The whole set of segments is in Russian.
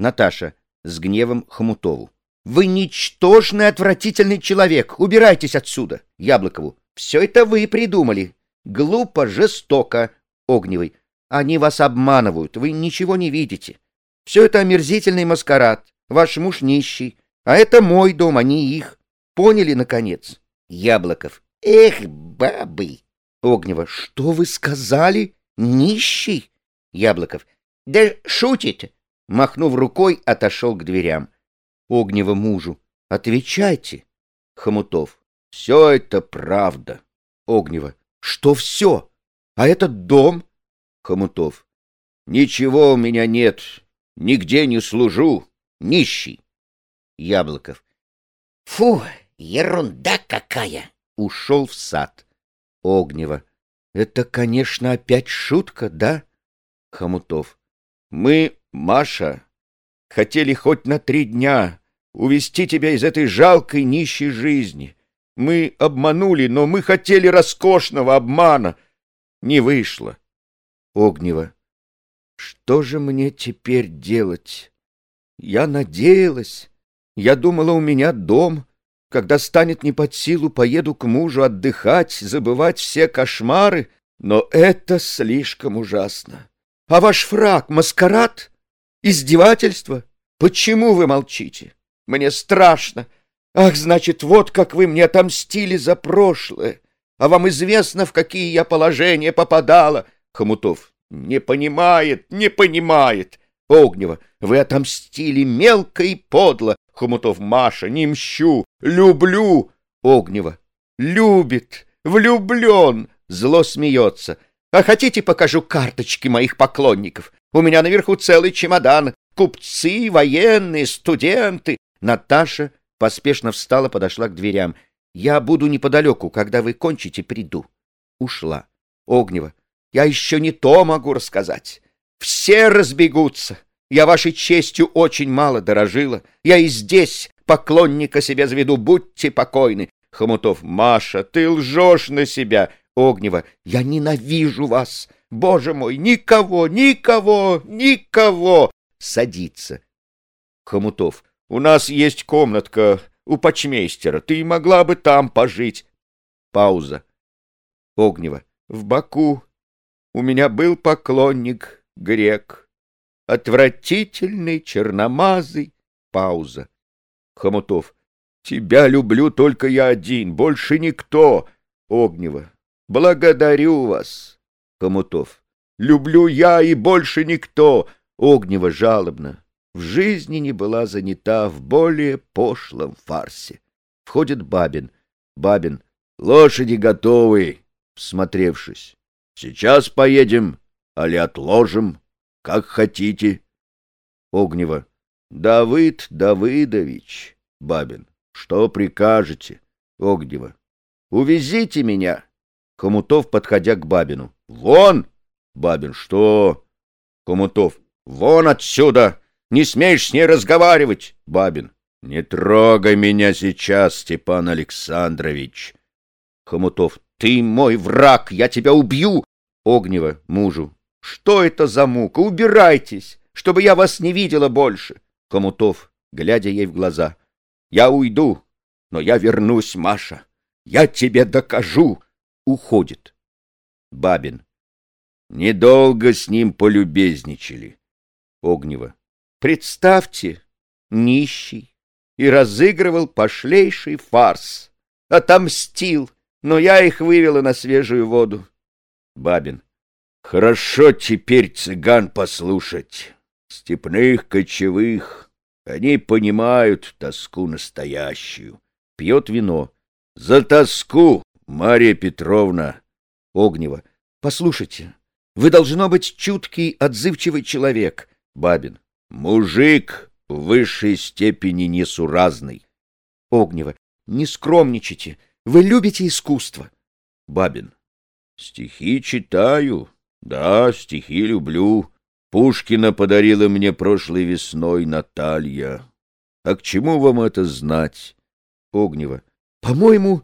Наташа с гневом Хомутову. Вы ничтожный, отвратительный человек. Убирайтесь отсюда. Яблокову. Все это вы придумали. Глупо, жестоко. Огневый. Они вас обманывают. Вы ничего не видите. Все это омерзительный маскарад. Ваш муж нищий. А это мой дом, а не их. Поняли, наконец? Яблоков. Эх, бабы. Огнева. Что вы сказали? Нищий? Яблоков. Да шутит. Махнув рукой, отошел к дверям. Огнева мужу. Отвечайте. Хомутов. Все это правда. Огнева. Что все? А этот дом? Хомутов. Ничего у меня нет. Нигде не служу. Нищий. Яблоков. Фу, ерунда какая. Ушел в сад. Огнева. Это, конечно, опять шутка, да? Хомутов. Мы, Маша, хотели хоть на три дня увести тебя из этой жалкой нищей жизни. Мы обманули, но мы хотели роскошного обмана. Не вышло. Огнева. Что же мне теперь делать? Я надеялась. Я думала, у меня дом. Когда станет не под силу, поеду к мужу отдыхать, забывать все кошмары. Но это слишком ужасно. А ваш фраг — маскарад? Издевательство? Почему вы молчите? Мне страшно. Ах, значит, вот как вы мне отомстили за прошлое. А вам известно, в какие я положения попадала. Хомутов. Не понимает, не понимает. Огнева. Вы отомстили мелко и подло. Хомутов. Маша, не мщу. Люблю. Огнева. Любит. Влюблен. Зло смеется. А хотите, покажу карточки моих поклонников? У меня наверху целый чемодан. Купцы, военные, студенты. Наташа поспешно встала, подошла к дверям. Я буду неподалеку. Когда вы кончите, приду. Ушла. Огнева. Я еще не то могу рассказать. Все разбегутся. Я вашей честью очень мало дорожила. Я и здесь поклонника себе заведу. Будьте покойны. Хомутов. Маша, ты лжешь на себя. Огнева. Я ненавижу вас. Боже мой, никого, никого, никого. Садится. Хомутов. У нас есть комнатка у почмейстера. Ты могла бы там пожить. Пауза. Огнева. В Баку у меня был поклонник грек. Отвратительный, черномазый. Пауза. Хомутов. Тебя люблю только я один, больше никто. Огнева. Благодарю вас. Хомутов. Люблю я и больше никто. Огнева жалобно. В жизни не была занята в более пошлом фарсе. Входит Бабин. Бабин. Лошади готовы. Всмотревшись. Сейчас поедем, али отложим, как хотите. Огнева. Давыд Давыдович. Бабин. Что прикажете? Огнева. Увезите меня. Хомутов, подходя к Бабину. Вон! Бабин. Что? Хомутов. Вон отсюда! Не смеешь с ней разговаривать! Бабин. Не трогай меня сейчас, Степан Александрович. Хомутов. Ты мой враг, я тебя убью! Огнева мужу. Что это за мука? Убирайтесь, чтобы я вас не видела больше. Комутов, глядя ей в глаза. Я уйду, но я вернусь, Маша. Я тебе докажу. Уходит. Бабин. Недолго с ним полюбезничали. Огнева. Представьте, нищий, и разыгрывал пошлейший фарс. Отомстил, но я их вывела на свежую воду. Бабин. Хорошо теперь цыган послушать. Степных, кочевых. Они понимают тоску настоящую. Пьет вино. За тоску, Мария Петровна. Огнева. Послушайте, вы должно быть чуткий, отзывчивый человек. Бабин. Мужик в высшей степени несуразный. Огнева. Не скромничайте. Вы любите искусство. Бабин. Стихи читаю. Да, стихи люблю. Пушкина подарила мне прошлой весной Наталья. А к чему вам это знать? Огнева. По-моему,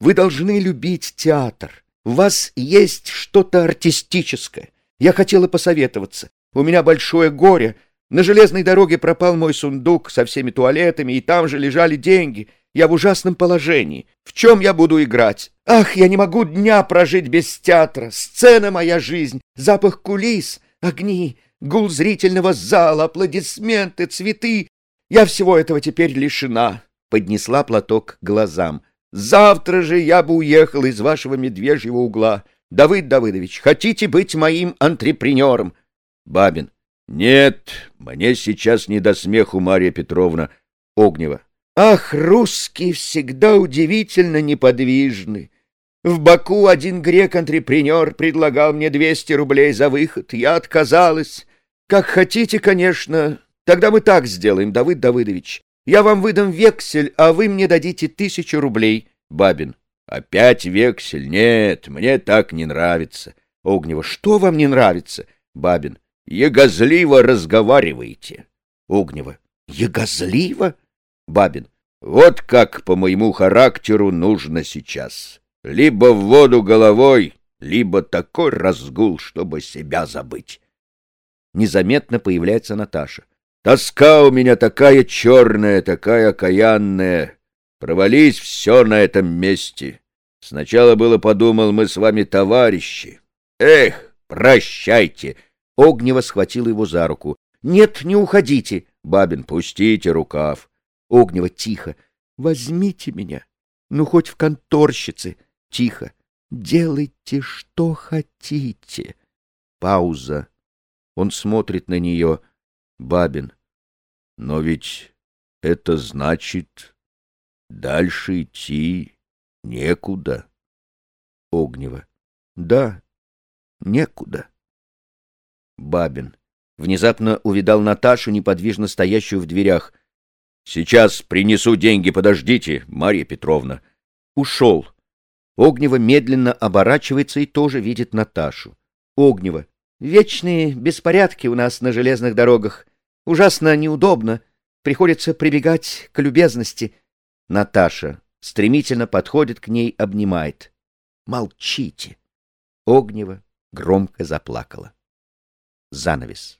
вы должны любить театр. У вас есть что-то артистическое. Я хотела посоветоваться. У меня большое горе. На железной дороге пропал мой сундук со всеми туалетами, и там же лежали деньги. Я в ужасном положении. В чем я буду играть? Ах, я не могу дня прожить без театра. Сцена моя жизнь, запах кулис, огни, гул зрительного зала, аплодисменты, цветы. Я всего этого теперь лишена. Поднесла платок к глазам. Завтра же я бы уехал из вашего медвежьего угла. Давыд Давыдович, хотите быть моим антрепренером? Бабин. Нет, мне сейчас не до смеху, Марья Петровна. Огнева. Ах, русские всегда удивительно неподвижны. В Баку один грек-антрепренер предлагал мне 200 рублей за выход. Я отказалась. Как хотите, конечно. Тогда мы так сделаем, Давыд Давыдович. Я вам выдам вексель, а вы мне дадите тысячу рублей. Бабин. Опять вексель? Нет, мне так не нравится. Огнева. Что вам не нравится? Бабин. Егозливо разговариваете. Огнева. Егозливо? Бабин. Вот как по моему характеру нужно сейчас. Либо в воду головой, либо такой разгул, чтобы себя забыть. Незаметно появляется Наташа. Тоска у меня такая черная, такая окаянная. Провались все на этом месте. Сначала было подумал, мы с вами товарищи. Эх, прощайте, Огнева схватила его за руку. «Нет, не уходите!» Бабин, пустите рукав. Огнева тихо. «Возьмите меня, ну хоть в конторщице!» Тихо. «Делайте, что хотите!» Пауза. Он смотрит на нее. Бабин. «Но ведь это значит, дальше идти некуда». Огнева. «Да, некуда». Бабин. Внезапно увидал Наташу, неподвижно стоящую в дверях. «Сейчас принесу деньги, подождите, Марья Петровна». Ушел. Огнева медленно оборачивается и тоже видит Наташу. Огнева. «Вечные беспорядки у нас на железных дорогах. Ужасно неудобно. Приходится прибегать к любезности». Наташа стремительно подходит к ней, обнимает. «Молчите». Огнева громко заплакала занавес.